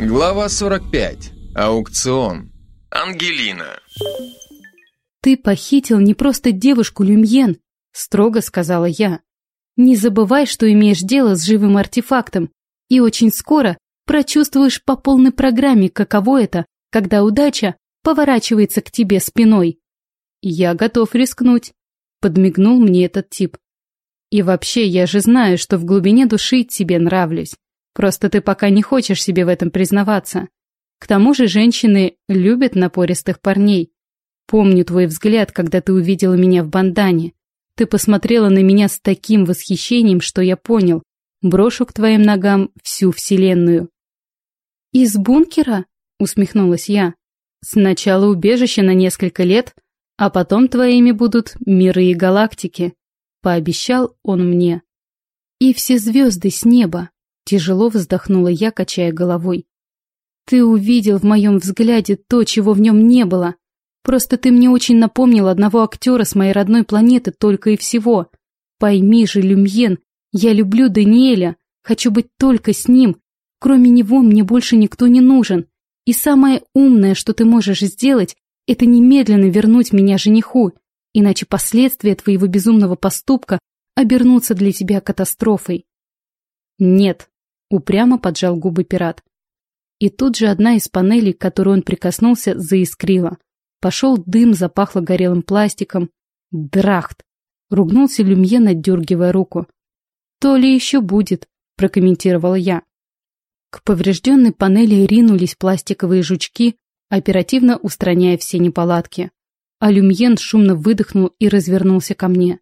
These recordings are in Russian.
Глава 45. Аукцион. Ангелина. «Ты похитил не просто девушку Люмьен», — строго сказала я. «Не забывай, что имеешь дело с живым артефактом, и очень скоро прочувствуешь по полной программе, каково это, когда удача поворачивается к тебе спиной». «Я готов рискнуть», — подмигнул мне этот тип. «И вообще, я же знаю, что в глубине души тебе нравлюсь. Просто ты пока не хочешь себе в этом признаваться. К тому же женщины любят напористых парней. Помню твой взгляд, когда ты увидела меня в бандане. Ты посмотрела на меня с таким восхищением, что я понял. Брошу к твоим ногам всю вселенную. «Из бункера?» — усмехнулась я. «Сначала убежище на несколько лет, а потом твоими будут миры и галактики», — пообещал он мне. «И все звезды с неба», Тяжело вздохнула я, качая головой. Ты увидел в моем взгляде то, чего в нем не было. Просто ты мне очень напомнил одного актера с моей родной планеты только и всего. Пойми же, Люмьен, я люблю Даниэля, хочу быть только с ним. Кроме него мне больше никто не нужен. И самое умное, что ты можешь сделать, это немедленно вернуть меня жениху, иначе последствия твоего безумного поступка обернутся для тебя катастрофой. Нет, Упрямо поджал губы пират. И тут же одна из панелей, к которой он прикоснулся, заискрила. Пошел дым, запахло горелым пластиком. Драхт! Ругнулся Люмьен, отдергивая руку. «То ли еще будет», — прокомментировала я. К поврежденной панели ринулись пластиковые жучки, оперативно устраняя все неполадки. А Люмьен шумно выдохнул и развернулся ко мне.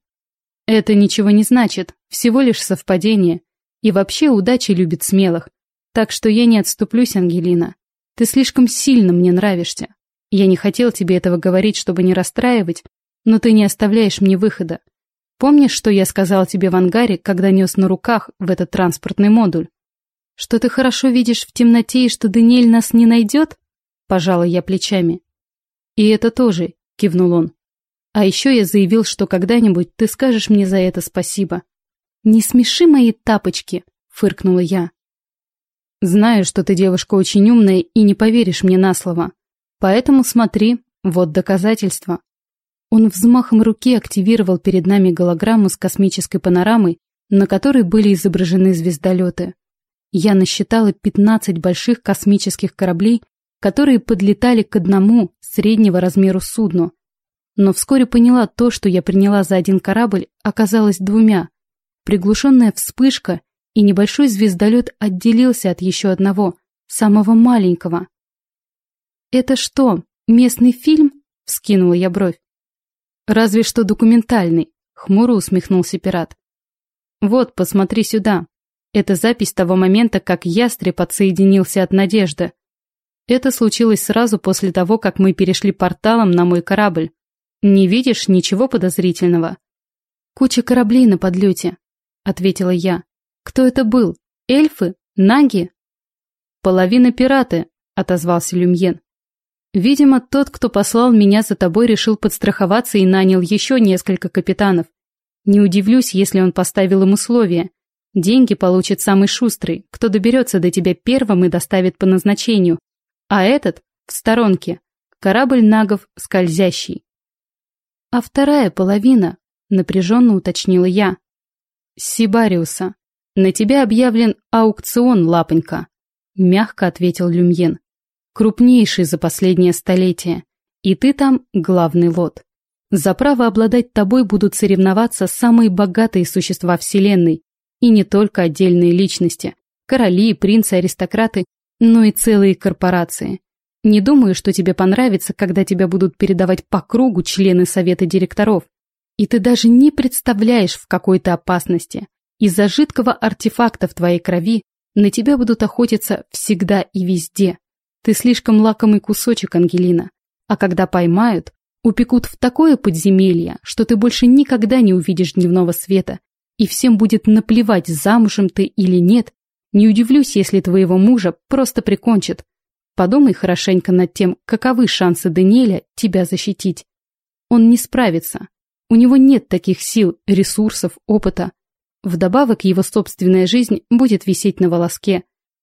«Это ничего не значит, всего лишь совпадение. И вообще удача любит смелых. Так что я не отступлюсь, Ангелина. Ты слишком сильно мне нравишься. Я не хотел тебе этого говорить, чтобы не расстраивать, но ты не оставляешь мне выхода. Помнишь, что я сказал тебе в ангаре, когда нес на руках в этот транспортный модуль? Что ты хорошо видишь в темноте и что Даниэль нас не найдет? Пожала я плечами. И это тоже, кивнул он. А еще я заявил, что когда-нибудь ты скажешь мне за это спасибо. «Не смеши мои тапочки!» — фыркнула я. «Знаю, что ты девушка очень умная и не поверишь мне на слово. Поэтому смотри, вот доказательства». Он взмахом руки активировал перед нами голограмму с космической панорамой, на которой были изображены звездолеты. Я насчитала 15 больших космических кораблей, которые подлетали к одному среднего размеру судну. Но вскоре поняла то, что я приняла за один корабль, оказалось двумя — Приглушенная вспышка, и небольшой звездолет отделился от еще одного, самого маленького. «Это что, местный фильм?» — вскинула я бровь. «Разве что документальный», — хмуро усмехнулся пират. «Вот, посмотри сюда. Это запись того момента, как ястреб отсоединился от надежды. Это случилось сразу после того, как мы перешли порталом на мой корабль. Не видишь ничего подозрительного?» Куча кораблей на подлете, — ответила я. «Кто это был? Эльфы? Наги?» «Половина пираты», — отозвался Люмьен. «Видимо, тот, кто послал меня за тобой, решил подстраховаться и нанял еще несколько капитанов. Не удивлюсь, если он поставил им условия. Деньги получит самый шустрый, кто доберется до тебя первым и доставит по назначению, а этот — в сторонке. Корабль нагов скользящий». «А вторая половина?» — напряженно уточнила я. Сибариуса. На тебя объявлен аукцион, лапонька», — мягко ответил Люмьен. «Крупнейший за последнее столетие. И ты там главный лот. За право обладать тобой будут соревноваться самые богатые существа Вселенной, и не только отдельные личности, короли, принцы, аристократы, но и целые корпорации. Не думаю, что тебе понравится, когда тебя будут передавать по кругу члены совета директоров, и ты даже не представляешь, в какой то опасности. Из-за жидкого артефакта в твоей крови на тебя будут охотиться всегда и везде. Ты слишком лакомый кусочек, Ангелина. А когда поймают, упекут в такое подземелье, что ты больше никогда не увидишь дневного света, и всем будет наплевать, замужем ты или нет. Не удивлюсь, если твоего мужа просто прикончат. Подумай хорошенько над тем, каковы шансы Даниэля тебя защитить. Он не справится, у него нет таких сил, ресурсов, опыта. Вдобавок его собственная жизнь будет висеть на волоске.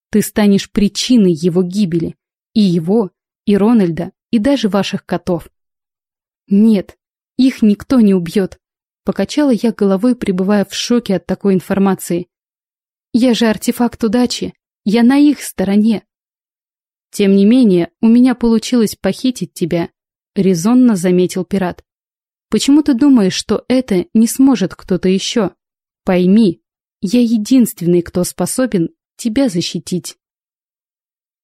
Ты станешь причиной его гибели. И его, и Рональда, и даже ваших котов. Нет, их никто не убьет. Покачала я головой, пребывая в шоке от такой информации. Я же артефакт удачи. Я на их стороне. Тем не менее, у меня получилось похитить тебя, резонно заметил пират. Почему ты думаешь, что это не сможет кто-то еще? Пойми, я единственный, кто способен тебя защитить.